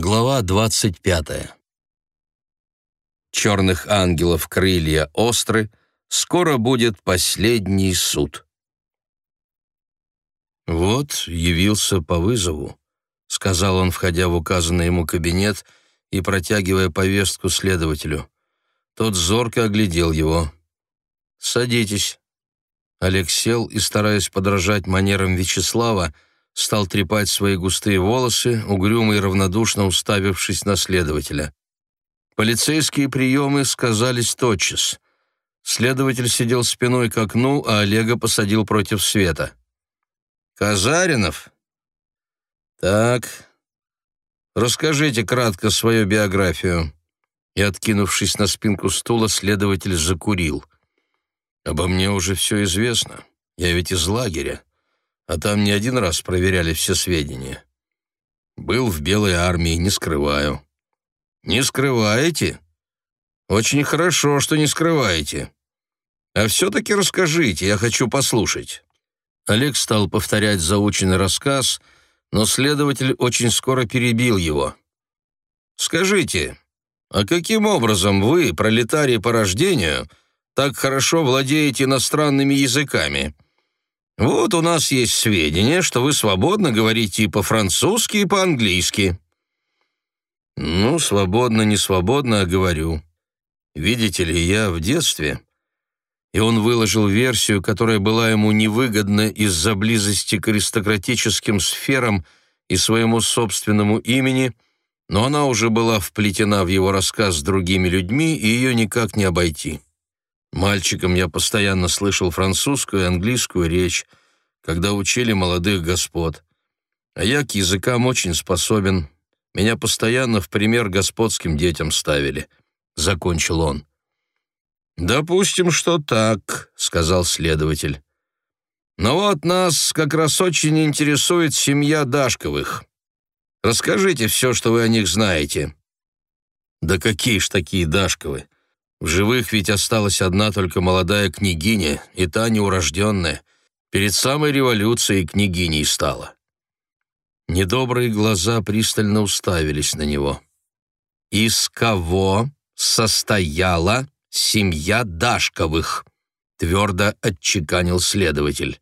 Глава 25. Черных ангелов крылья остры, скоро будет последний суд. «Вот явился по вызову», — сказал он, входя в указанный ему кабинет и протягивая повестку следователю. Тот зорко оглядел его. «Садитесь». Олег сел и, стараясь подражать манерам Вячеслава, — стал трепать свои густые волосы, угрюмо и равнодушно уставившись на следователя. Полицейские приемы сказались тотчас. Следователь сидел спиной к окну, а Олега посадил против света. «Казаринов?» «Так, расскажите кратко свою биографию». И, откинувшись на спинку стула, следователь закурил. «Обо мне уже все известно. Я ведь из лагеря а там не один раз проверяли все сведения. Был в Белой армии, не скрываю. Не скрываете? Очень хорошо, что не скрываете. А все-таки расскажите, я хочу послушать. Олег стал повторять заученный рассказ, но следователь очень скоро перебил его. «Скажите, а каким образом вы, пролетарий по рождению, так хорошо владеете иностранными языками?» Вот у нас есть сведения, что вы свободно говорите и по-французски, и по-английски». «Ну, свободно, не свободно, а говорю. Видите ли, я в детстве...» И он выложил версию, которая была ему невыгодна из-за близости к аристократическим сферам и своему собственному имени, но она уже была вплетена в его рассказ с другими людьми, и ее никак не обойти. Мальчиком я постоянно слышал французскую и английскую речь, когда учили молодых господ. А я к языкам очень способен. Меня постоянно в пример господским детям ставили. Закончил он. «Допустим, что так», — сказал следователь. «Но вот нас как раз очень интересует семья Дашковых. Расскажите все, что вы о них знаете». «Да какие ж такие Дашковы? В живых ведь осталась одна только молодая княгиня, и та неурожденная. Перед самой революцией княгиней стала. Недобрые глаза пристально уставились на него. «Из кого состояла семья Дашковых?» — твердо отчеканил следователь.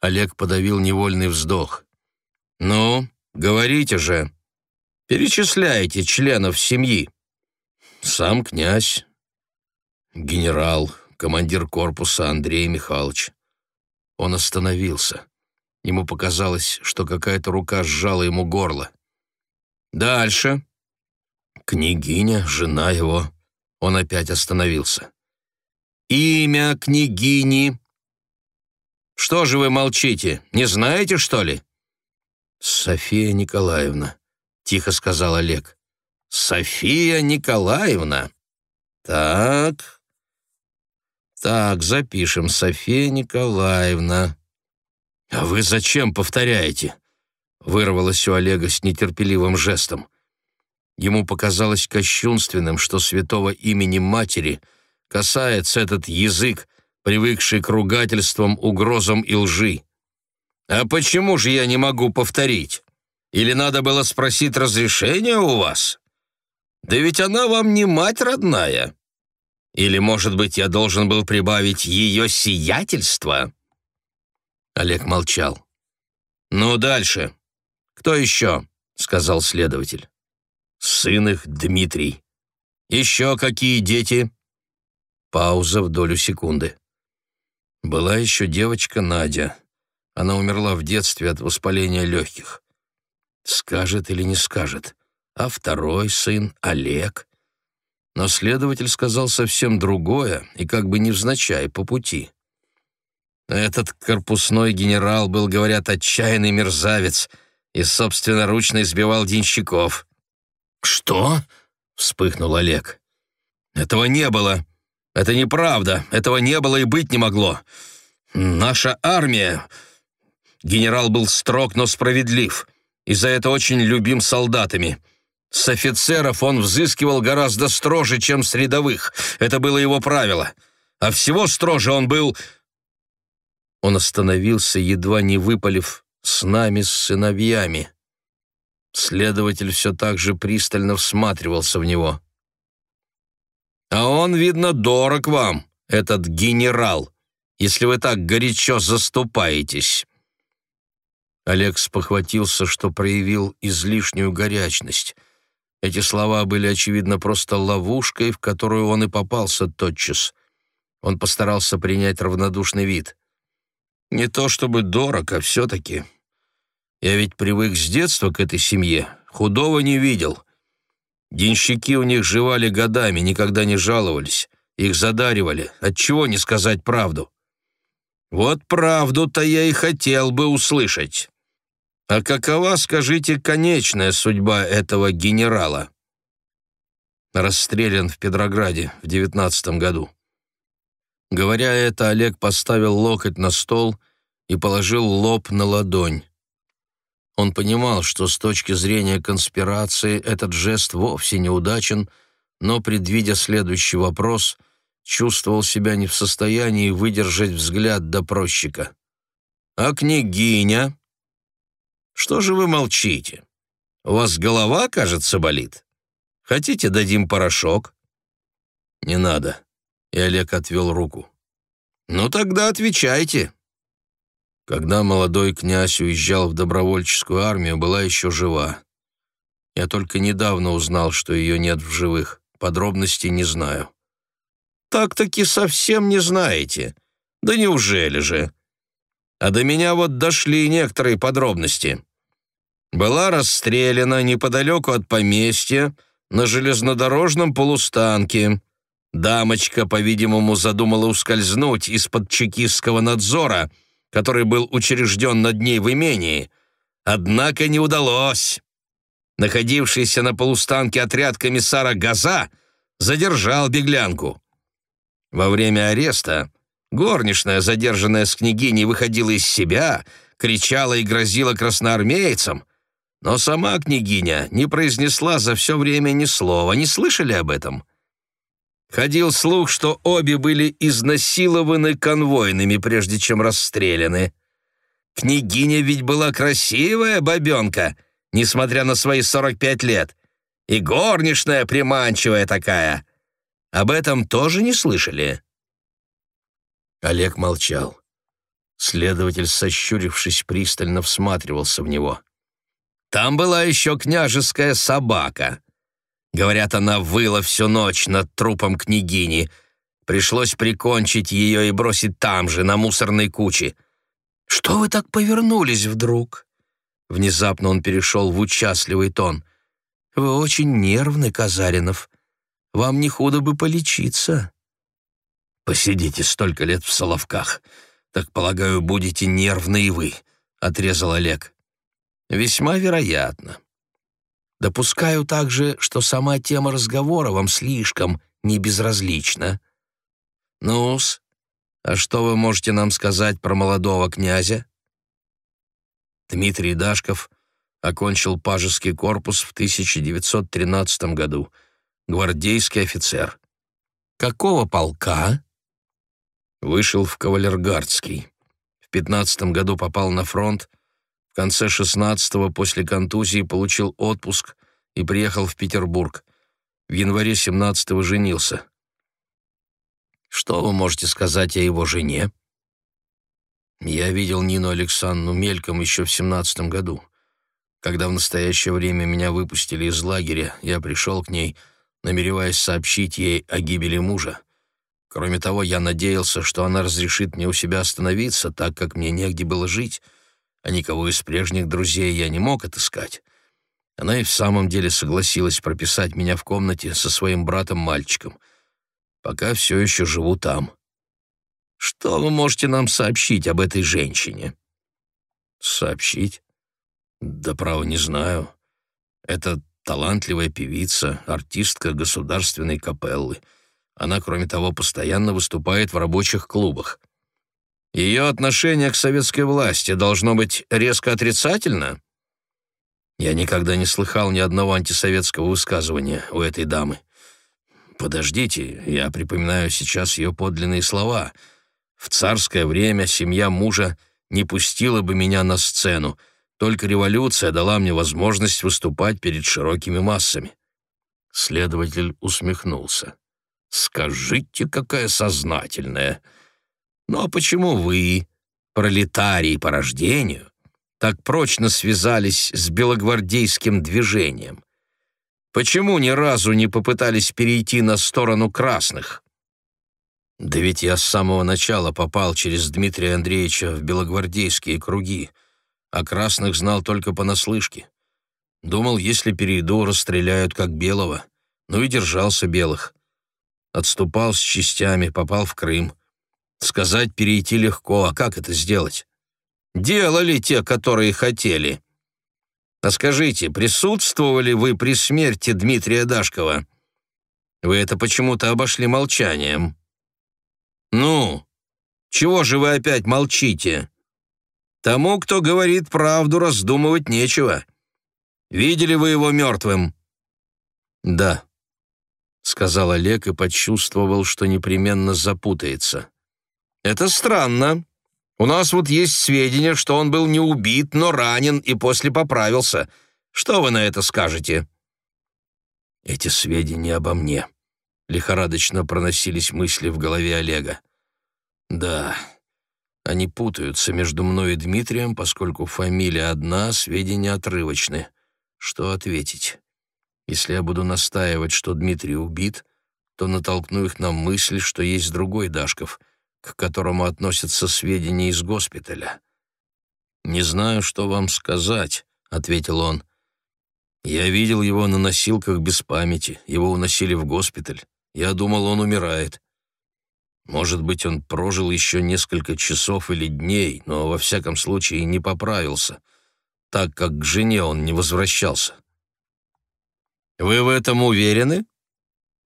Олег подавил невольный вздох. «Ну, говорите же, перечисляйте членов семьи». «Сам князь, генерал, командир корпуса Андрей Михайлович. Он остановился. Ему показалось, что какая-то рука сжала ему горло. «Дальше». «Княгиня, жена его». Он опять остановился. «Имя княгини». «Что же вы молчите? Не знаете, что ли?» «София Николаевна», — тихо сказал Олег. «София Николаевна? Так, так, запишем. София Николаевна. А вы зачем повторяете? Вырвалось у Олега с нетерпеливым жестом. Ему показалось кощунственным, что святого имени матери касается этот язык, привыкший к ругательствам, угрозам и лжи. «А почему же я не могу повторить? Или надо было спросить разрешения у вас? Да ведь она вам не мать родная. Или, может быть, я должен был прибавить ее сиятельство?» Олег молчал. «Ну, дальше. Кто еще?» — сказал следователь. «Сын их Дмитрий. Еще какие дети?» Пауза в долю секунды. Была еще девочка Надя. Она умерла в детстве от воспаления легких. Скажет или не скажет. А второй сын, Олег, но следователь сказал совсем другое и как бы невзначай по пути. Этот корпусной генерал был, говорят, отчаянный мерзавец и собственноручно избивал денщиков. «Что?» — вспыхнул Олег. «Этого не было. Это неправда. Этого не было и быть не могло. Наша армия...» Генерал был строг, но справедлив, и за это очень любим солдатами. С офицеров он взыскивал гораздо строже, чем с рядовых. Это было его правило. А всего строже он был... Он остановился, едва не выпалив «с нами, с сыновьями». Следователь все так же пристально всматривался в него. «А он, видно, дорог вам, этот генерал, если вы так горячо заступаетесь». Олег спохватился, что проявил излишнюю горячность. Эти слова были, очевидно, просто ловушкой, в которую он и попался тотчас. Он постарался принять равнодушный вид. «Не то чтобы дорог, а все-таки. Я ведь привык с детства к этой семье, худого не видел. Денщики у них жевали годами, никогда не жаловались, их задаривали, отчего не сказать правду. Вот правду-то я и хотел бы услышать». А какова, скажите, конечная судьба этого генерала? Расстрелян в Петрограде в девятнадцатом году. Говоря это, Олег поставил локоть на стол и положил лоб на ладонь. Он понимал, что с точки зрения конспирации этот жест вовсе неудачен, но, предвидя следующий вопрос, чувствовал себя не в состоянии выдержать взгляд допросчика. «А княгиня?» Что же вы молчите? У вас голова, кажется, болит? Хотите, дадим порошок?» «Не надо», — и Олег отвел руку. «Ну тогда отвечайте». Когда молодой князь уезжал в добровольческую армию, была еще жива. Я только недавно узнал, что ее нет в живых. Подробностей не знаю. «Так-таки совсем не знаете. Да неужели же?» А до меня вот дошли некоторые подробности была расстреляна неподалеку от поместья на железнодорожном полустанке. Дамочка, по-видимому, задумала ускользнуть из-под чекистского надзора, который был учрежден над ней в имении. Однако не удалось. Находившийся на полустанке отряд комиссара Газа задержал беглянку. Во время ареста горничная, задержанная с княгиней, выходила из себя, кричала и грозила красноармейцам, но сама княгиня не произнесла за все время ни слова. Не слышали об этом? Ходил слух, что обе были изнасилованы конвойными, прежде чем расстреляны. Княгиня ведь была красивая бабенка, несмотря на свои 45 лет. И горничная приманчивая такая. Об этом тоже не слышали?» Олег молчал. Следователь, сощурившись, пристально всматривался в него. Там была еще княжеская собака. Говорят, она выла всю ночь над трупом княгини. Пришлось прикончить ее и бросить там же, на мусорной куче. «Что вы так повернулись вдруг?» Внезапно он перешел в участливый тон. «Вы очень нервный, Казаринов. Вам не худо бы полечиться». «Посидите столько лет в Соловках. Так, полагаю, будете нервны и вы», — отрезал Олег. Весьма вероятно. Допускаю также, что сама тема разговора вам слишком небезразлична. Ну-с, а что вы можете нам сказать про молодого князя? Дмитрий Дашков окончил пажеский корпус в 1913 году, гвардейский офицер. Какого полка? Вышел в кавалергардский. В 15 году попал на фронт, конце 16-го после контузии получил отпуск и приехал в Петербург. В январе 17-го женился. Что вы можете сказать о его жене? Я видел Нину Александровну мельком еще в 17 году. Когда в настоящее время меня выпустили из лагеря, я пришел к ней, намереваясь сообщить ей о гибели мужа. Кроме того, я надеялся, что она разрешит мне у себя остановиться, так как мне негде было жить — а никого из прежних друзей я не мог отыскать. Она и в самом деле согласилась прописать меня в комнате со своим братом-мальчиком. Пока все еще живу там. Что вы можете нам сообщить об этой женщине? Сообщить? Да право не знаю. Это талантливая певица, артистка государственной капеллы. Она, кроме того, постоянно выступает в рабочих клубах. Ее отношение к советской власти должно быть резко отрицательно? Я никогда не слыхал ни одного антисоветского высказывания у этой дамы. Подождите, я припоминаю сейчас ее подлинные слова. В царское время семья мужа не пустила бы меня на сцену. Только революция дала мне возможность выступать перед широкими массами. Следователь усмехнулся. «Скажите, какая сознательная! Ну а почему вы, пролетарии по рождению, так прочно связались с белогвардейским движением? Почему ни разу не попытались перейти на сторону красных?» «Да ведь я с самого начала попал через Дмитрия Андреевича в белогвардейские круги, а красных знал только понаслышке. Думал, если перейду, расстреляют как белого. Ну и держался белых. Отступал с частями, попал в Крым. Сказать перейти легко, а как это сделать? Делали те, которые хотели. А скажите, присутствовали вы при смерти Дмитрия Дашкова? Вы это почему-то обошли молчанием. Ну, чего же вы опять молчите? Тому, кто говорит правду, раздумывать нечего. Видели вы его мертвым?» «Да», — сказал Олег и почувствовал, что непременно запутается. «Это странно. У нас вот есть сведения, что он был не убит, но ранен и после поправился. Что вы на это скажете?» «Эти сведения обо мне», — лихорадочно проносились мысли в голове Олега. «Да, они путаются между мной и Дмитрием, поскольку фамилия одна, сведения отрывочны. Что ответить? Если я буду настаивать, что Дмитрий убит, то натолкну их на мысль, что есть другой Дашков, к которому относятся сведения из госпиталя. «Не знаю, что вам сказать», — ответил он. «Я видел его на носилках без памяти, его уносили в госпиталь. Я думал, он умирает. Может быть, он прожил еще несколько часов или дней, но во всяком случае не поправился так как к жене он не возвращался. «Вы в этом уверены?»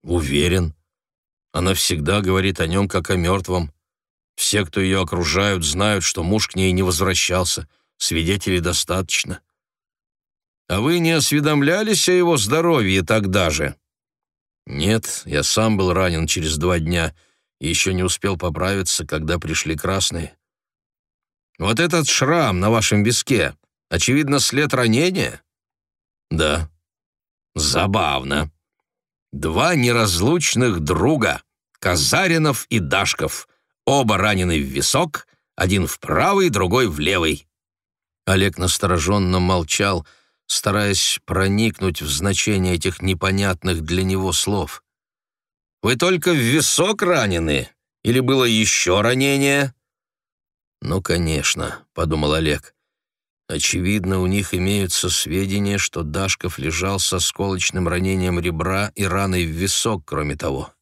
«Уверен. Она всегда говорит о нем, как о мертвом. Все, кто ее окружают, знают, что муж к ней не возвращался. Свидетелей достаточно». «А вы не осведомлялись о его здоровье тогда же?» «Нет, я сам был ранен через два дня и еще не успел поправиться, когда пришли красные». «Вот этот шрам на вашем виске, Очевидно, след ранения? Да. Забавно. Два неразлучных друга, Казаринов и Дашков, оба ранены в висок, один в правый, другой в левый. Олег настороженно молчал, стараясь проникнуть в значение этих непонятных для него слов. «Вы только в висок ранены? Или было еще ранение?» «Ну, конечно», — подумал Олег. Очевидно, у них имеются сведения, что Дашков лежал со сколочным ранением ребра и раной в висок, кроме того.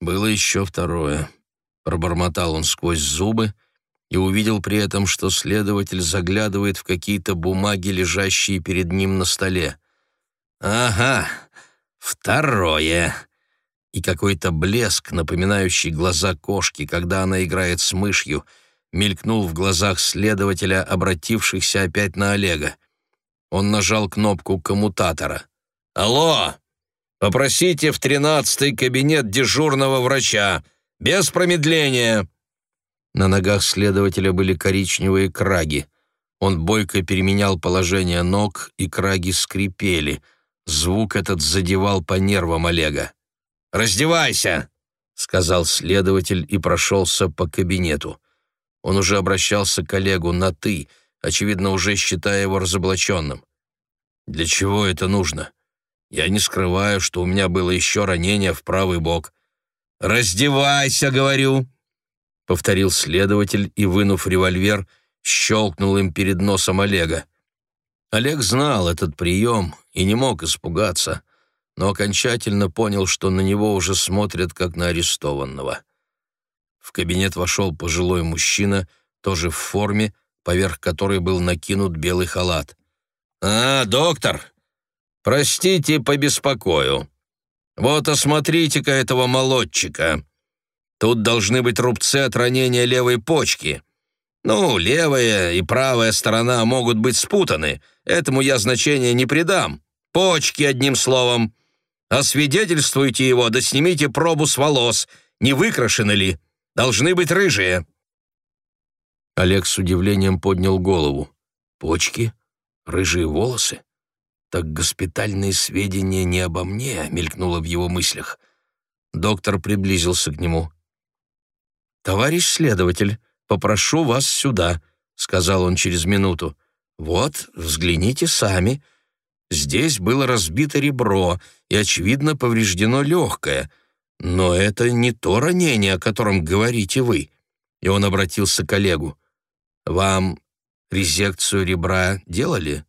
Было еще второе. Пробормотал он сквозь зубы и увидел при этом, что следователь заглядывает в какие-то бумаги, лежащие перед ним на столе. «Ага, второе!» И какой-то блеск, напоминающий глаза кошки, когда она играет с мышью — мелькнул в глазах следователя, обратившихся опять на Олега. Он нажал кнопку коммутатора. «Алло! Попросите в тринадцатый кабинет дежурного врача. Без промедления!» На ногах следователя были коричневые краги. Он бойко переменял положение ног, и краги скрипели. Звук этот задевал по нервам Олега. «Раздевайся!» — сказал следователь и прошелся по кабинету. Он уже обращался к коллегу на «ты», очевидно, уже считая его разоблаченным. «Для чего это нужно? Я не скрываю, что у меня было еще ранение в правый бок». «Раздевайся, говорю!» — повторил следователь и, вынув револьвер, щелкнул им перед носом Олега. Олег знал этот прием и не мог испугаться, но окончательно понял, что на него уже смотрят как на арестованного. В кабинет вошел пожилой мужчина, тоже в форме, поверх которой был накинут белый халат. «А, доктор, простите, побеспокою. Вот осмотрите-ка этого молодчика. Тут должны быть рубцы от ранения левой почки. Ну, левая и правая сторона могут быть спутаны. Этому я значения не придам. Почки, одним словом. Освидетельствуйте его, да снимите пробу с волос, не выкрашены ли» должны быть рыжие». Олег с удивлением поднял голову. почки, рыжие волосы. Так госпитальные сведения не обо мне, мелькнуло в его мыслях. Доктор приблизился к нему. «Товарищ следователь, попрошу вас сюда», — сказал он через минуту. «Вот, взгляните сами. Здесь было разбито ребро, и, очевидно, повреждено легкое. Но это не то ранение, о котором говорите вы». И он обратился к коллегу. «Вам резекцию ребра делали?»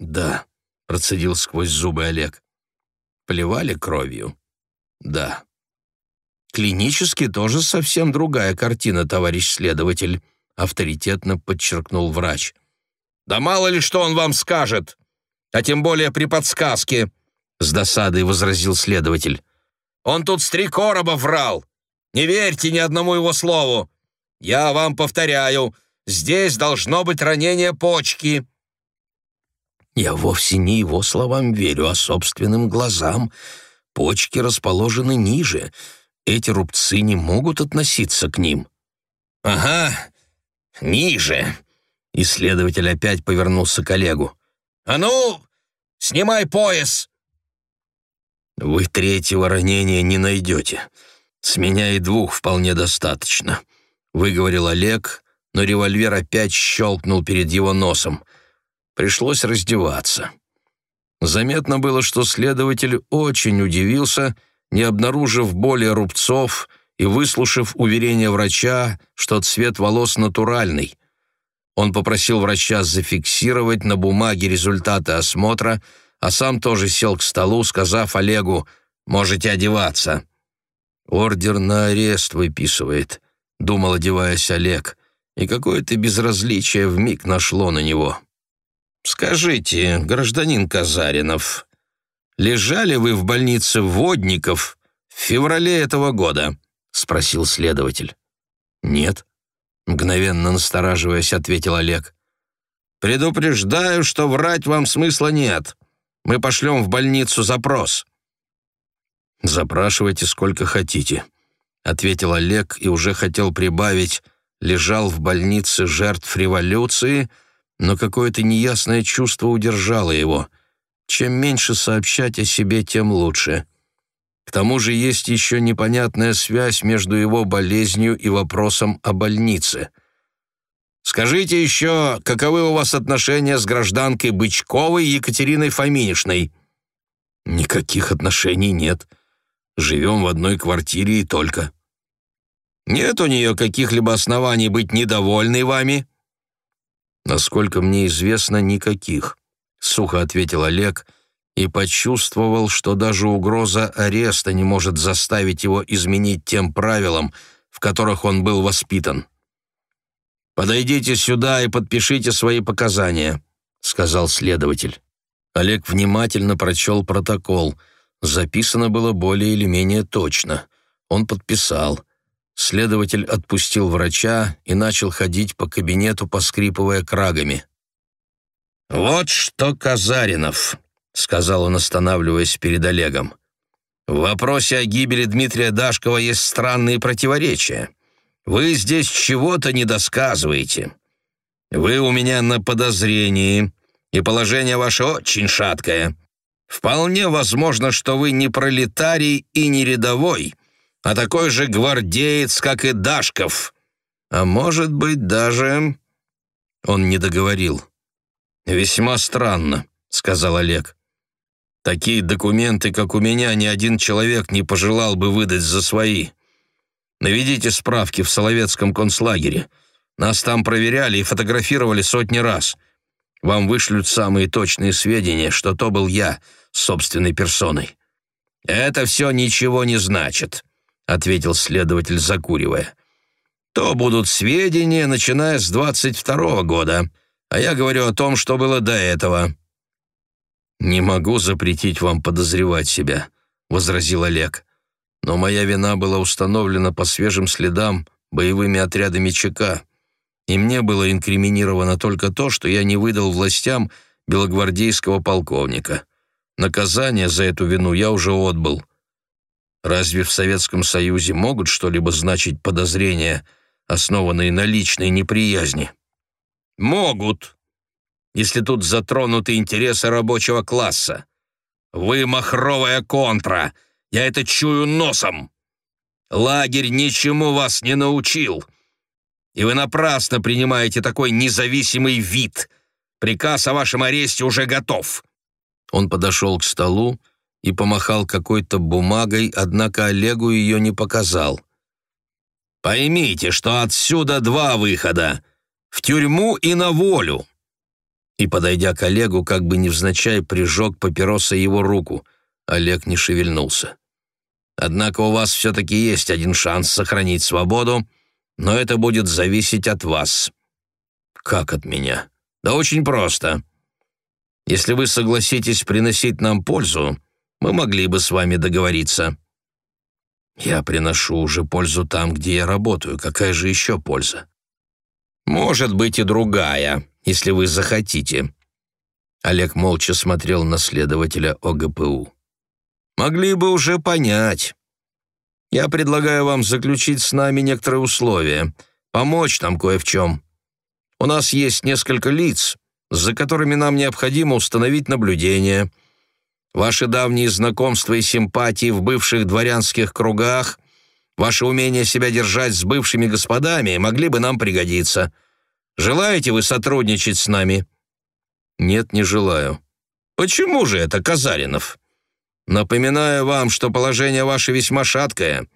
«Да», — процедил сквозь зубы Олег. «Плевали кровью?» «Да». «Клинически тоже совсем другая картина, товарищ следователь», — авторитетно подчеркнул врач. «Да мало ли что он вам скажет, а тем более при подсказке», — с досадой возразил следователь. «Он тут с три короба врал. Не верьте ни одному его слову. Я вам повторяю, здесь должно быть ранение почки». «Я вовсе не его словам верю, а собственным глазам. Почки расположены ниже, эти рубцы не могут относиться к ним». «Ага, ниже», — исследователь опять повернулся к Олегу. «А ну, снимай пояс!» «Вы третьего ранения не найдете. С меня и двух вполне достаточно», — выговорил Олег, но револьвер опять щелкнул перед его носом. Пришлось раздеваться. Заметно было, что следователь очень удивился — не обнаружив более рубцов и выслушав уверение врача, что цвет волос натуральный. Он попросил врача зафиксировать на бумаге результаты осмотра, а сам тоже сел к столу, сказав Олегу «Можете одеваться». «Ордер на арест выписывает», — думал, одеваясь Олег, и какое-то безразличие вмиг нашло на него. «Скажите, гражданин Казаринов, лежали вы в больнице Водников в феврале этого года?» — спросил следователь. «Нет», — мгновенно настораживаясь, ответил Олег. «Предупреждаю, что врать вам смысла нет. Мы пошлем в больницу запрос». «Запрашивайте сколько хотите», — ответил Олег и уже хотел прибавить «лежал в больнице жертв революции», но какое-то неясное чувство удержало его — чем меньше сообщать о себе, тем лучше. К тому же есть еще непонятная связь между его болезнью и вопросом о больнице. «Скажите еще, каковы у вас отношения с гражданкой Бычковой Екатериной Фоминишной?» «Никаких отношений нет. Живем в одной квартире и только». «Нет у нее каких-либо оснований быть недовольной вами?» «Насколько мне известно, никаких». — сухо ответил Олег и почувствовал, что даже угроза ареста не может заставить его изменить тем правилам, в которых он был воспитан. «Подойдите сюда и подпишите свои показания», — сказал следователь. Олег внимательно прочел протокол. Записано было более или менее точно. Он подписал. Следователь отпустил врача и начал ходить по кабинету, поскрипывая крагами. «Вот что, Казаринов», — сказал он, останавливаясь перед Олегом. «В вопросе о гибели Дмитрия Дашкова есть странные противоречия. Вы здесь чего-то не досказываете. Вы у меня на подозрении, и положение ваше очень шаткое. Вполне возможно, что вы не пролетарий и не рядовой, а такой же гвардеец, как и Дашков. А может быть, даже...» Он не договорил. «Весьма странно», — сказал Олег. «Такие документы, как у меня, ни один человек не пожелал бы выдать за свои. Наведите справки в Соловецком концлагере. Нас там проверяли и фотографировали сотни раз. Вам вышлют самые точные сведения, что то был я собственной персоной». «Это все ничего не значит», — ответил следователь, закуривая. «То будут сведения, начиная с двадцать второго года» а я говорю о том, что было до этого». «Не могу запретить вам подозревать себя», — возразил Олег. «Но моя вина была установлена по свежим следам боевыми отрядами ЧК, и мне было инкриминировано только то, что я не выдал властям белогвардейского полковника. Наказание за эту вину я уже отбыл. Разве в Советском Союзе могут что-либо значить подозрения, основанные на личной неприязни?» «Могут. если тут затронуты интересы рабочего класса. Вы махровая контра, я это чую носом. Лагерь ничему вас не научил, и вы напрасно принимаете такой независимый вид. Приказ о вашем аресте уже готов». Он подошел к столу и помахал какой-то бумагой, однако Олегу ее не показал. «Поймите, что отсюда два выхода — в тюрьму и на волю и, подойдя к Олегу, как бы невзначай прижег папиросой его руку. Олег не шевельнулся. «Однако у вас все-таки есть один шанс сохранить свободу, но это будет зависеть от вас». «Как от меня?» «Да очень просто. Если вы согласитесь приносить нам пользу, мы могли бы с вами договориться». «Я приношу уже пользу там, где я работаю. Какая же еще польза?» «Может быть и другая», если вы захотите». Олег молча смотрел на следователя ОГПУ. «Могли бы уже понять. Я предлагаю вам заключить с нами некоторые условия, помочь нам кое в чем. У нас есть несколько лиц, за которыми нам необходимо установить наблюдение. Ваши давние знакомства и симпатии в бывших дворянских кругах, ваше умение себя держать с бывшими господами могли бы нам пригодиться». Желаете вы сотрудничать с нами?» «Нет, не желаю». «Почему же это, Казаринов?» «Напоминаю вам, что положение ваше весьма шаткое.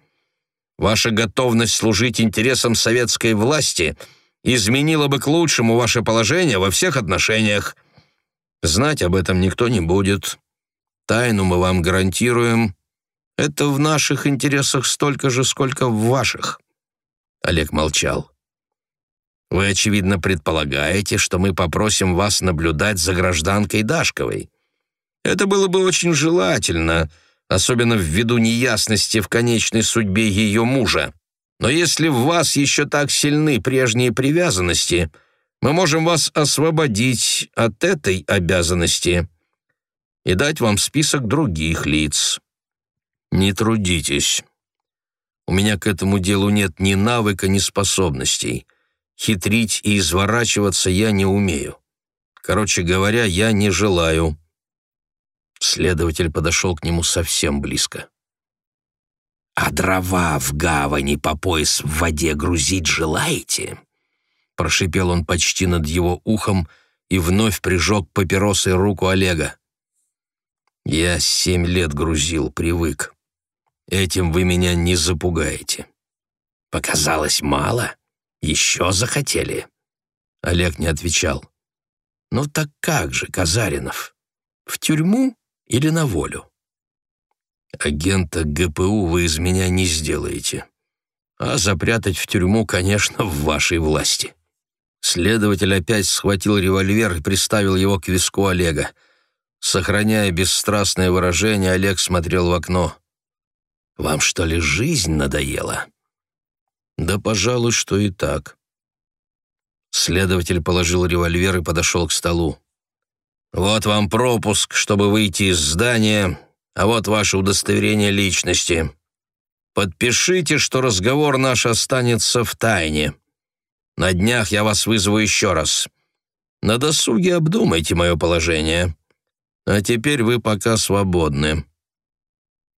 Ваша готовность служить интересам советской власти изменила бы к лучшему ваше положение во всех отношениях. Знать об этом никто не будет. Тайну мы вам гарантируем. Это в наших интересах столько же, сколько в ваших». Олег молчал. Вы, очевидно, предполагаете, что мы попросим вас наблюдать за гражданкой Дашковой. Это было бы очень желательно, особенно ввиду неясности в конечной судьбе ее мужа. Но если в вас еще так сильны прежние привязанности, мы можем вас освободить от этой обязанности и дать вам список других лиц. Не трудитесь. У меня к этому делу нет ни навыка, ни способностей. Хитрить и изворачиваться я не умею. Короче говоря, я не желаю». Следователь подошел к нему совсем близко. «А дрова в гавани по пояс в воде грузить желаете?» Прошипел он почти над его ухом и вновь прижег папиросой руку Олега. «Я семь лет грузил, привык. Этим вы меня не запугаете». «Показалось мало?» Еще захотели?» Олег не отвечал. «Ну так как же, Казаринов? В тюрьму или на волю?» «Агента ГПУ вы из меня не сделаете. А запрятать в тюрьму, конечно, в вашей власти». Следователь опять схватил револьвер и приставил его к виску Олега. Сохраняя бесстрастное выражение, Олег смотрел в окно. «Вам что ли жизнь надоела?» Да, пожалуй, что и так. Следователь положил револьвер и подошел к столу. «Вот вам пропуск, чтобы выйти из здания, а вот ваше удостоверение личности. Подпишите, что разговор наш останется в тайне. На днях я вас вызову еще раз. На досуге обдумайте мое положение. А теперь вы пока свободны».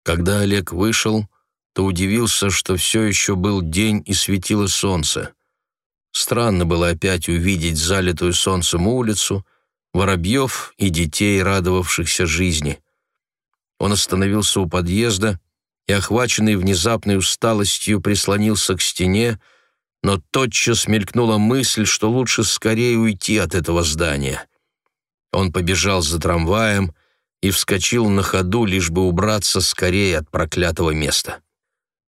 Когда Олег вышел, то удивился, что все еще был день и светило солнце. Странно было опять увидеть залитую солнцем улицу, воробьев и детей, радовавшихся жизни. Он остановился у подъезда и, охваченный внезапной усталостью, прислонился к стене, но тотчас мелькнула мысль, что лучше скорее уйти от этого здания. Он побежал за трамваем и вскочил на ходу, лишь бы убраться скорее от проклятого места.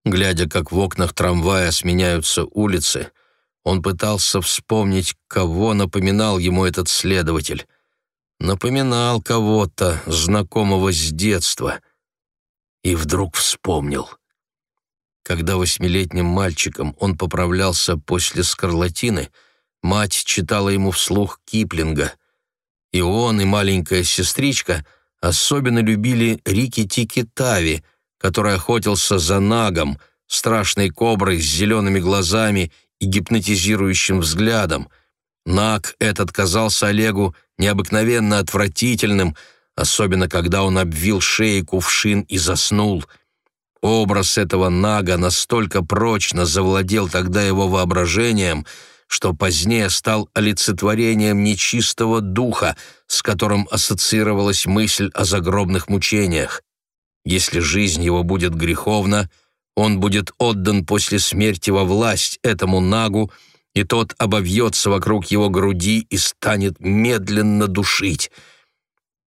Глядя, как в окнах трамвая сменяются улицы, он пытался вспомнить, кого напоминал ему этот следователь. Напоминал кого-то, знакомого с детства. И вдруг вспомнил. Когда восьмилетним мальчиком он поправлялся после скарлатины, мать читала ему вслух Киплинга. И он, и маленькая сестричка особенно любили Рики-Тики Тави — который охотился за нагом, страшной коброй с зелеными глазами и гипнотизирующим взглядом. Наг этот казался Олегу необыкновенно отвратительным, особенно когда он обвил шеи кувшин и заснул. Образ этого Нага настолько прочно завладел тогда его воображением, что позднее стал олицетворением нечистого духа, с которым ассоциировалась мысль о загробных мучениях. Если жизнь его будет греховна, он будет отдан после смерти во власть этому Нагу, и тот обовьется вокруг его груди и станет медленно душить.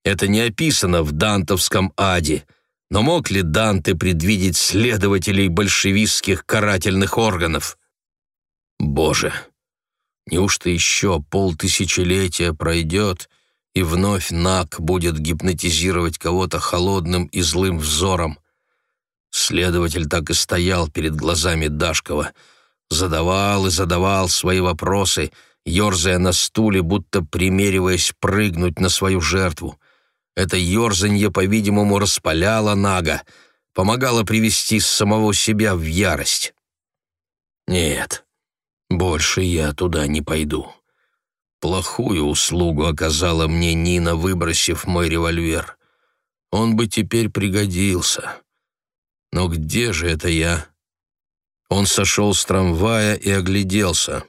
Это не описано в дантовском аде, но мог ли Данте предвидеть следователей большевистских карательных органов? Боже! Неужто еще полтысячелетия пройдет, и вновь Нак будет гипнотизировать кого-то холодным и злым взором? Следователь так и стоял перед глазами Дашкова, задавал и задавал свои вопросы, ерзая на стуле, будто примериваясь прыгнуть на свою жертву. Это ерзанье, по-видимому, распаляло Нага, помогало привести самого себя в ярость. Нет, больше я туда не пойду. Плохую услугу оказала мне Нина, выбросив мой револьвер. Он бы теперь пригодился. Но где же это я? Он сошел с трамвая и огляделся.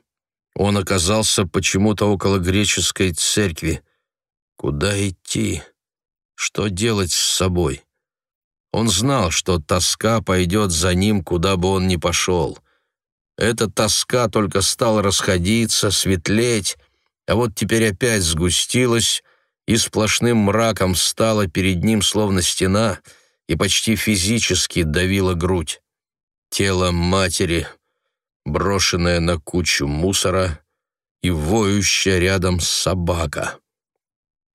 Он оказался почему-то около греческой церкви. Куда идти? Что делать с собой? Он знал, что тоска пойдет за ним, куда бы он ни пошел. Эта тоска только стала расходиться, светлеть, а вот теперь опять сгустилась и сплошным мраком стала перед ним словно стена и почти физически давила грудь. Тело матери, брошенное на кучу мусора и воющая рядом собака.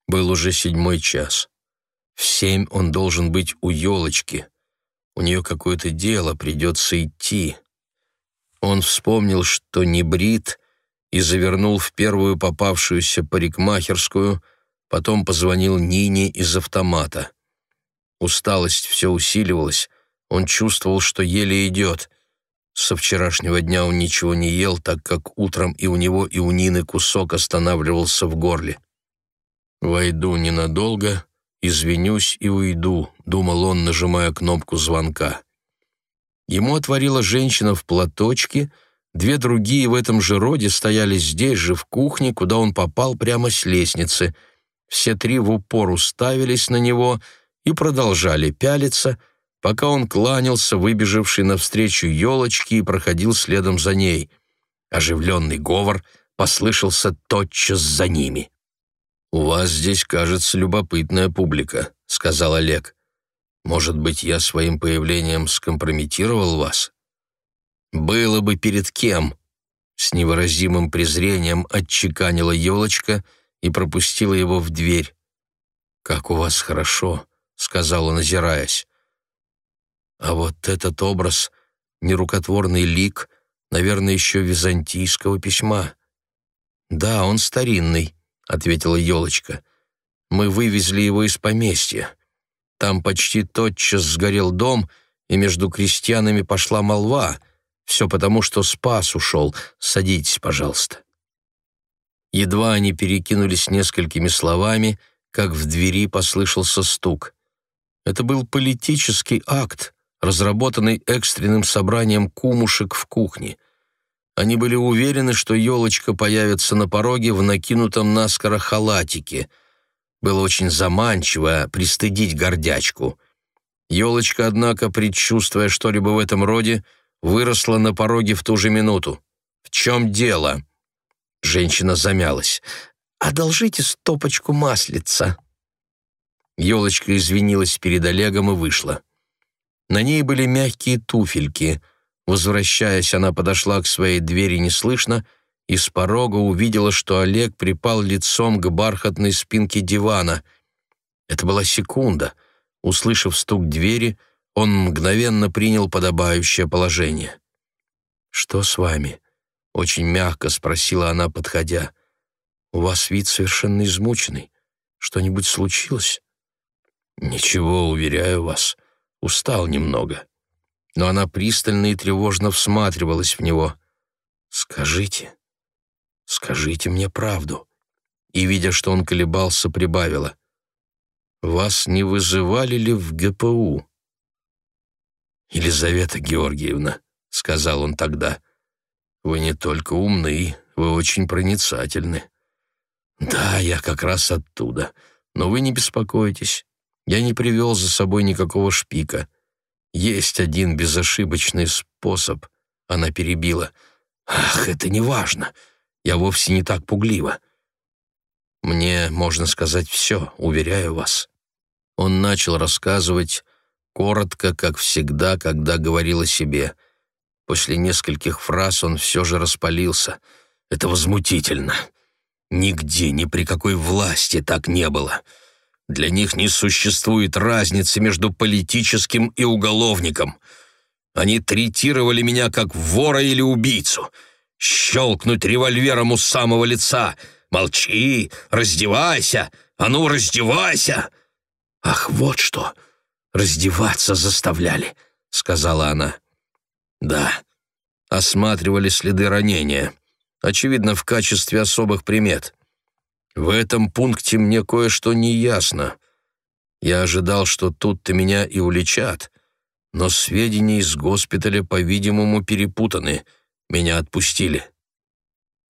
Был уже седьмой час. В семь он должен быть у елочки. У нее какое-то дело, придется идти. Он вспомнил, что не брит, и завернул в первую попавшуюся парикмахерскую, потом позвонил Нине из автомата. Усталость все усиливалась, он чувствовал, что еле идет. Со вчерашнего дня он ничего не ел, так как утром и у него, и у Нины кусок останавливался в горле. «Войду ненадолго, извинюсь и уйду», — думал он, нажимая кнопку звонка. Ему отворила женщина в платочке, две другие в этом же роде стояли здесь же, в кухне, куда он попал прямо с лестницы. Все три в упор уставились на него и продолжали пялиться, пока он кланялся, выбежавший навстречу елочки, и проходил следом за ней. Оживленный говор послышался тотчас за ними. «У вас здесь, кажется, любопытная публика», — сказал Олег. Может быть, я своим появлением скомпрометировал вас? Было бы перед кем, с невыразимым презрением отчеканила елочка и пропустила его в дверь. «Как у вас хорошо», — сказала, назираясь. «А вот этот образ, нерукотворный лик, наверное, еще византийского письма». «Да, он старинный», — ответила елочка. «Мы вывезли его из поместья. Там почти тотчас сгорел дом, и между крестьянами пошла молва. Все потому, что спас ушел. Садитесь, пожалуйста. Едва они перекинулись несколькими словами, как в двери послышался стук. Это был политический акт, разработанный экстренным собранием кумушек в кухне. Они были уверены, что елочка появится на пороге в накинутом наскоро халатике — было очень заманчиво пристыдить гордячку. Елочка, однако, предчувствуя что-либо в этом роде, выросла на пороге в ту же минуту. «В чем дело?» Женщина замялась. «Одолжите стопочку маслица». Елочка извинилась перед Олегом и вышла. На ней были мягкие туфельки. Возвращаясь, она подошла к своей двери неслышно и с порога увидела, что Олег припал лицом к бархатной спинке дивана. Это была секунда. Услышав стук двери, он мгновенно принял подобающее положение. «Что с вами?» — очень мягко спросила она, подходя. «У вас вид совершенно измученный. Что-нибудь случилось?» «Ничего, уверяю вас. Устал немного». Но она пристально и тревожно всматривалась в него. «Скажите, Скажите мне правду. и, видя, что он колебался, прибавила. «Вас не вызывали ли в ГПУ?» «Елизавета Георгиевна», — сказал он тогда, — «вы не только умны, вы очень проницательны». «Да, я как раз оттуда. Но вы не беспокойтесь. Я не привел за собой никакого шпика. Есть один безошибочный способ». Она перебила. «Ах, это не важно. Я вовсе не так пуглива. Мне можно сказать все, уверяю вас». Он начал рассказывать, коротко, как всегда, когда говорил о себе. После нескольких фраз он все же распалился. «Это возмутительно. Нигде, ни при какой власти так не было. Для них не существует разницы между политическим и уголовником. Они третировали меня как вора или убийцу. Щелкнуть револьвером у самого лица. Молчи, раздевайся, а ну раздевайся!» «Ах, вот что! Раздеваться заставляли!» — сказала она. «Да, осматривали следы ранения, очевидно, в качестве особых примет. В этом пункте мне кое-что не ясно. Я ожидал, что тут-то меня и уличат, но сведения из госпиталя, по-видимому, перепутаны. Меня отпустили».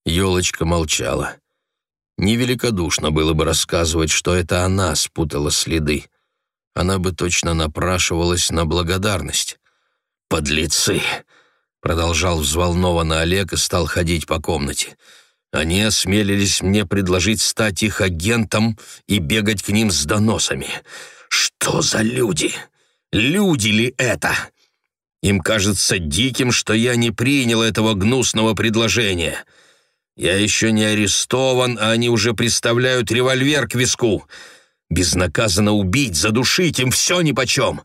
Елочка молчала. Невеликодушно было бы рассказывать, что это она спутала следы. Она бы точно напрашивалась на благодарность. «Подлецы!» — продолжал взволнованно Олег и стал ходить по комнате. «Они осмелились мне предложить стать их агентом и бегать к ним с доносами. Что за люди? Люди ли это?» Им кажется диким, что я не принял этого гнусного предложения. Я еще не арестован, а они уже представляют револьвер к виску. Безнаказанно убить, задушить им все нипочем.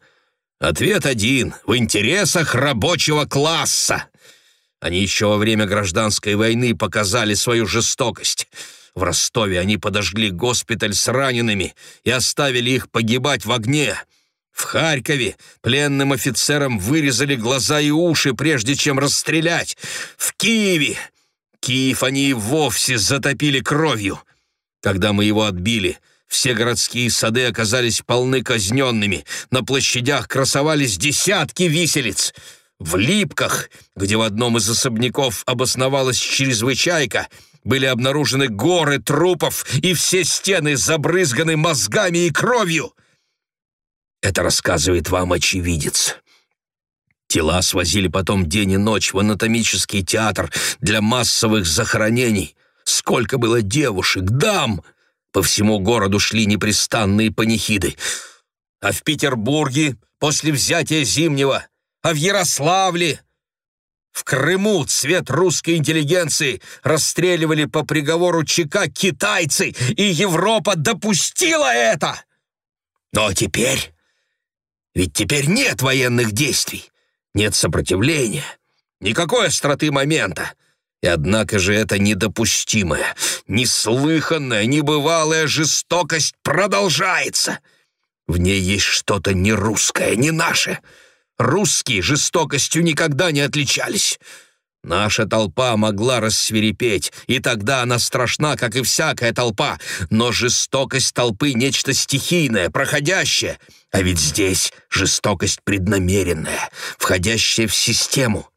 Ответ один — в интересах рабочего класса. Они еще во время гражданской войны показали свою жестокость. В Ростове они подожгли госпиталь с ранеными и оставили их погибать в огне. В Харькове пленным офицерам вырезали глаза и уши, прежде чем расстрелять. В Киеве Киев они и вовсе затопили кровью. Когда мы его отбили, все городские сады оказались полны казненными, на площадях красовались десятки виселиц. В Липках, где в одном из особняков обосновалась чрезвычайка, были обнаружены горы трупов, и все стены забрызганы мозгами и кровью. Это рассказывает вам очевидец. Тела свозили потом день и ночь в анатомический театр для массовых захоронений. Сколько было девушек, дам! По всему городу шли непрестанные панихиды. А в Петербурге после взятия Зимнего, а в Ярославле... В Крыму цвет русской интеллигенции расстреливали по приговору ЧК китайцы, и Европа допустила это. Но теперь... Ведь теперь нет военных действий, нет сопротивления, никакой остроты момента. И однако же эта недопустимая, неслыханная, небывалая жестокость продолжается. В ней есть что-то не русское, не наше. Русские жестокостью никогда не отличались. Наша толпа могла рассверепеть, и тогда она страшна, как и всякая толпа, но жестокость толпы — нечто стихийное, проходящее, а ведь здесь жестокость преднамеренная, входящая в систему.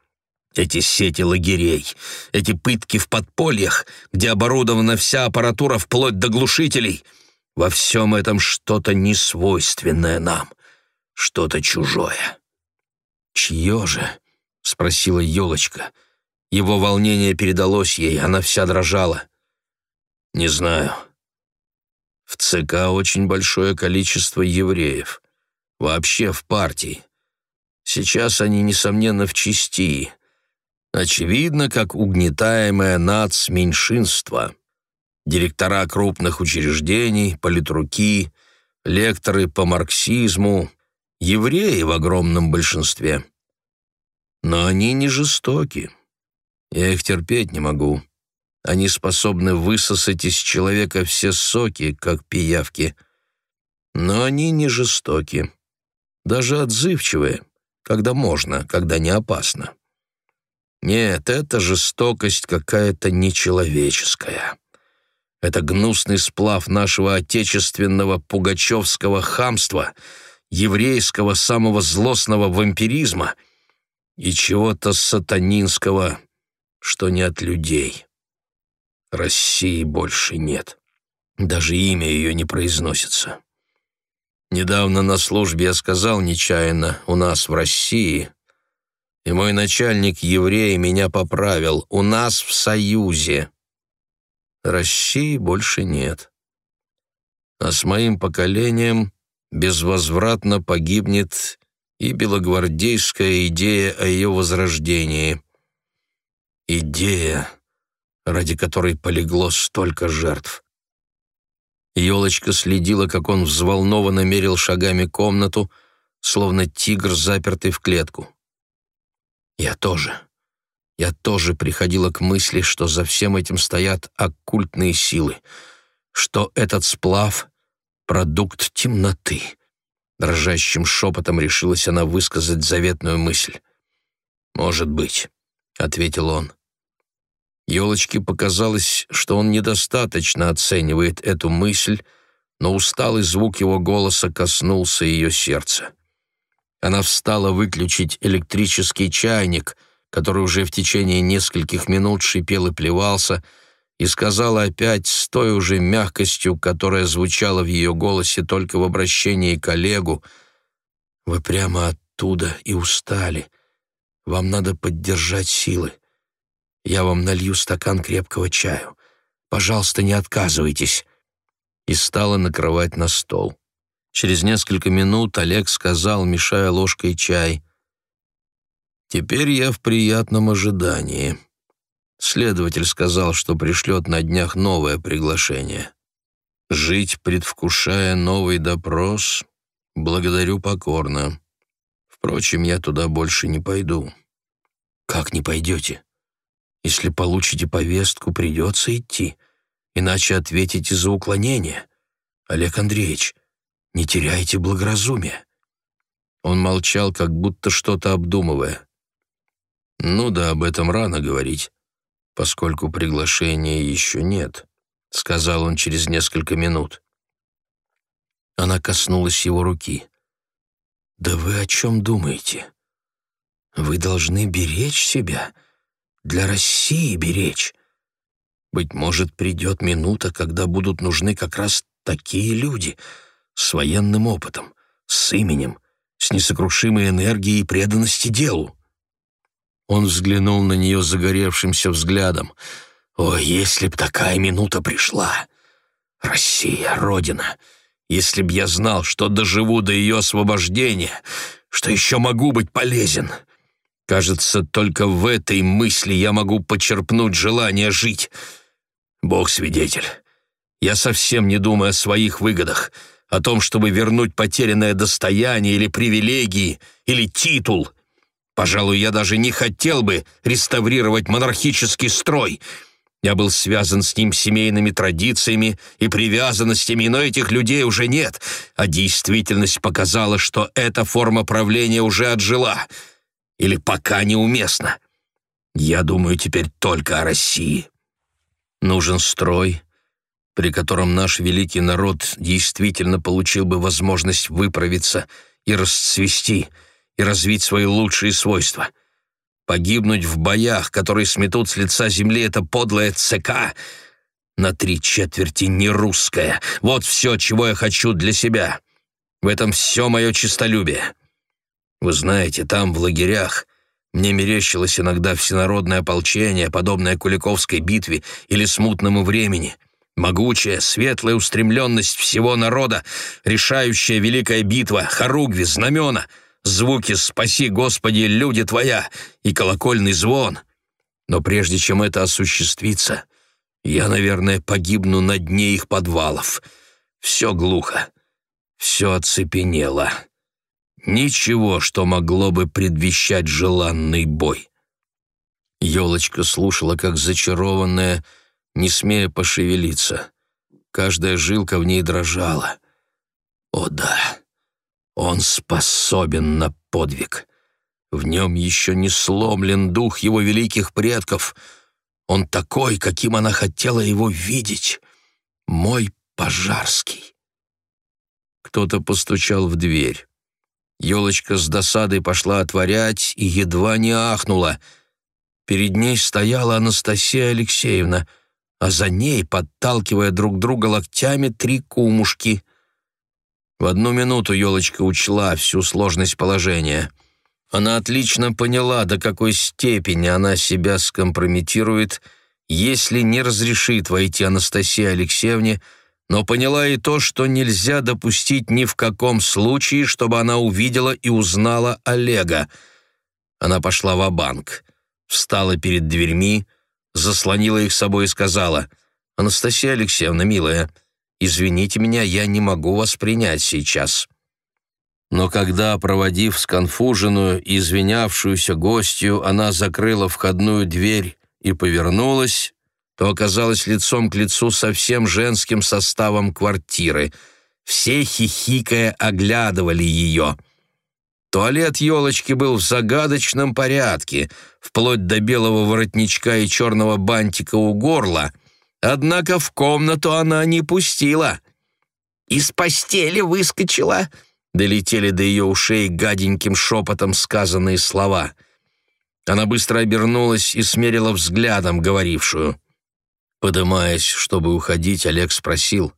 Эти сети лагерей, эти пытки в подпольях, где оборудована вся аппаратура вплоть до глушителей — во всем этом что-то несвойственное нам, что-то чужое. «Чье же?» — спросила елочка. Его волнение передалось ей, она вся дрожала. «Не знаю. В ЦК очень большое количество евреев. Вообще в партии. Сейчас они, несомненно, в части. Очевидно, как угнетаемое нацменьшинство. Директора крупных учреждений, политруки, лекторы по марксизму, евреи в огромном большинстве. Но они не жестоки. Я их терпеть не могу. Они способны высосать из человека все соки, как пиявки. Но они не жестоки. Даже отзывчивые, когда можно, когда не опасно. Нет, это жестокость какая-то нечеловеческая. Это гнусный сплав нашего отечественного пугачевского хамства, еврейского самого злостного вампиризма и чего-то сатанинского, что не от людей. России больше нет. Даже имя ее не произносится. Недавно на службе я сказал нечаянно «у нас в России», и мой начальник еврей меня поправил «у нас в Союзе». России больше нет. А с моим поколением безвозвратно погибнет и белогвардейская идея о ее возрождении. Идея, ради которой полегло столько жертв. Елочка следила, как он взволнованно мерил шагами комнату, словно тигр, запертый в клетку. Я тоже. Я тоже приходила к мысли, что за всем этим стоят оккультные силы, что этот сплав — продукт темноты. Дрожащим шепотом решилась она высказать заветную мысль. «Может быть», — ответил он. Елочке показалось, что он недостаточно оценивает эту мысль, но усталый звук его голоса коснулся ее сердца. Она встала выключить электрический чайник, который уже в течение нескольких минут шипел и плевался, и сказала опять с той уже мягкостью, которая звучала в ее голосе только в обращении к коллегу, «Вы прямо оттуда и устали. Вам надо поддержать силы. Я вам налью стакан крепкого чаю. Пожалуйста, не отказывайтесь». И стала накрывать на стол. Через несколько минут Олег сказал, мешая ложкой чай, «Теперь я в приятном ожидании». Следователь сказал, что пришлет на днях новое приглашение. Жить, предвкушая новый допрос, благодарю покорно. Впрочем, я туда больше не пойду. Как не пойдете? Если получите повестку, придется идти, иначе ответите за уклонение. Олег Андреевич, не теряйте благоразумия». Он молчал, как будто что-то обдумывая. «Ну да, об этом рано говорить, поскольку приглашения еще нет», — сказал он через несколько минут. Она коснулась его руки. «Да вы о чем думаете? Вы должны беречь себя, для России беречь. Быть может, придет минута, когда будут нужны как раз такие люди — с военным опытом, с именем, с несокрушимой энергией и преданностью делу. Он взглянул на нее загоревшимся взглядом. «О, если б такая минута пришла! Россия, Родина! Если б я знал, что доживу до ее освобождения, что еще могу быть полезен!» Кажется, только в этой мысли я могу почерпнуть желание жить. Бог свидетель. Я совсем не думаю о своих выгодах о том, чтобы вернуть потерянное достояние или привилегии, или титул. Пожалуй, я даже не хотел бы реставрировать монархический строй. Я был связан с ним семейными традициями и привязанностями, но этих людей уже нет, а действительность показала, что эта форма правления уже отжила или пока неуместна. Я думаю теперь только о России. Нужен строй, при котором наш великий народ действительно получил бы возможность выправиться и расцвести, и развить свои лучшие свойства. Погибнуть в боях, которые сметут с лица земли это подлое ЦК, на три четверти не русское. Вот все, чего я хочу для себя. В этом все мое честолюбие. Вы знаете, там, в лагерях, мне мерещилось иногда всенародное ополчение, подобное Куликовской битве или смутному времени — Могучая, светлая устремленность всего народа, решающая великая битва, хоругви, знамена, звуки «Спаси, Господи, люди Твоя» и колокольный звон. Но прежде чем это осуществится, я, наверное, погибну на дне их подвалов. Все глухо, все оцепенело. Ничего, что могло бы предвещать желанный бой. Елочка слушала, как зачарованная, не смея пошевелиться. Каждая жилка в ней дрожала. О да, он способен на подвиг. В нем еще не сломлен дух его великих предков. Он такой, каким она хотела его видеть. мой Пожарский. Кто-то постучал в дверь. Елочка с досадой пошла отворять и едва не ахнула. Перед ней стояла Анастасия Алексеевна, а за ней, подталкивая друг друга локтями, три кумушки. В одну минуту Елочка учла всю сложность положения. Она отлично поняла, до какой степени она себя скомпрометирует, если не разрешит войти Анастасии Алексеевне, но поняла и то, что нельзя допустить ни в каком случае, чтобы она увидела и узнала Олега. Она пошла в банк встала перед дверьми, заслонила их собой и сказала, «Анастасия Алексеевна, милая, извините меня, я не могу вас принять сейчас». Но когда, проводив сконфуженную и извинявшуюся гостью, она закрыла входную дверь и повернулась, то оказалась лицом к лицу со всем женским составом квартиры. Все, хихикая, оглядывали ее. Туалет елочки был в загадочном порядке, вплоть до белого воротничка и черного бантика у горла, однако в комнату она не пустила. «Из постели выскочила», — долетели до ее ушей гаденьким шепотом сказанные слова. Она быстро обернулась и смерила взглядом говорившую. Подымаясь, чтобы уходить, Олег спросил,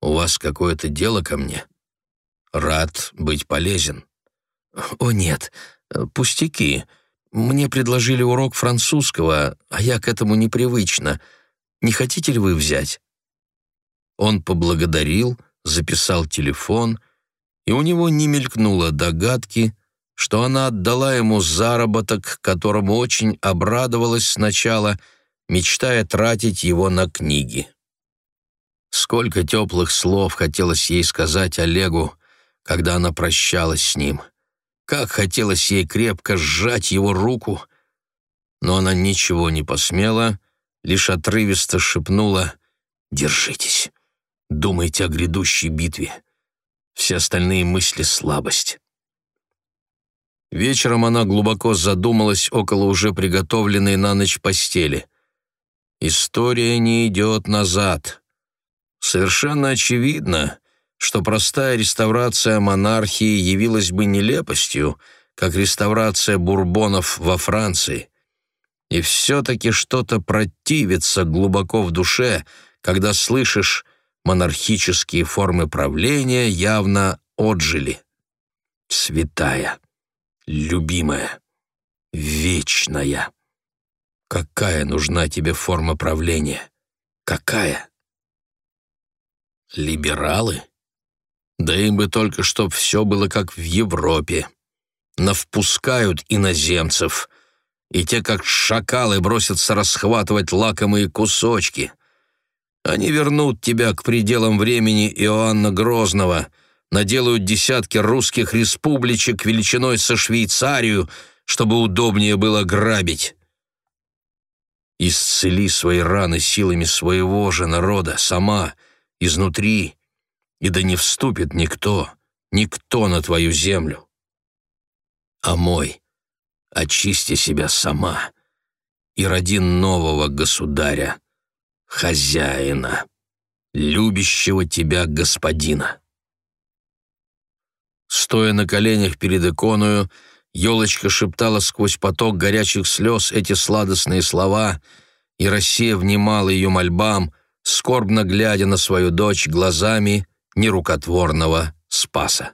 «У вас какое-то дело ко мне? Рад быть полезен». «О, нет, пустяки. Мне предложили урок французского, а я к этому непривычно. Не хотите ли вы взять?» Он поблагодарил, записал телефон, и у него не мелькнуло догадки, что она отдала ему заработок, которому очень обрадовалась сначала — мечтая тратить его на книги. Сколько теплых слов хотелось ей сказать Олегу, когда она прощалась с ним. Как хотелось ей крепко сжать его руку, но она ничего не посмела, лишь отрывисто шепнула «Держитесь, думайте о грядущей битве». Все остальные мысли — слабость. Вечером она глубоко задумалась около уже приготовленной на ночь постели. История не идет назад. Совершенно очевидно, что простая реставрация монархии явилась бы нелепостью, как реставрация бурбонов во Франции. И все-таки что-то противится глубоко в душе, когда слышишь монархические формы правления явно отжили. Святая, любимая, вечная. Какая нужна тебе форма правления? Какая? Либералы? Да им бы только, чтоб все было как в Европе. Навпускают иноземцев, и те, как шакалы, бросятся расхватывать лакомые кусочки. Они вернут тебя к пределам времени Иоанна Грозного, наделают десятки русских республичек величиной со Швейцарию, чтобы удобнее было грабить. Исцели свои раны силами своего же народа, сама, изнутри, и да не вступит никто, никто на твою землю. А мой, очисти себя сама и роди нового государя, хозяина, любящего тебя господина. Стоя на коленях перед иконою, Елочка шептала сквозь поток горячих слез эти сладостные слова, и Россия внимала ее мольбам, скорбно глядя на свою дочь глазами нерукотворного Спаса.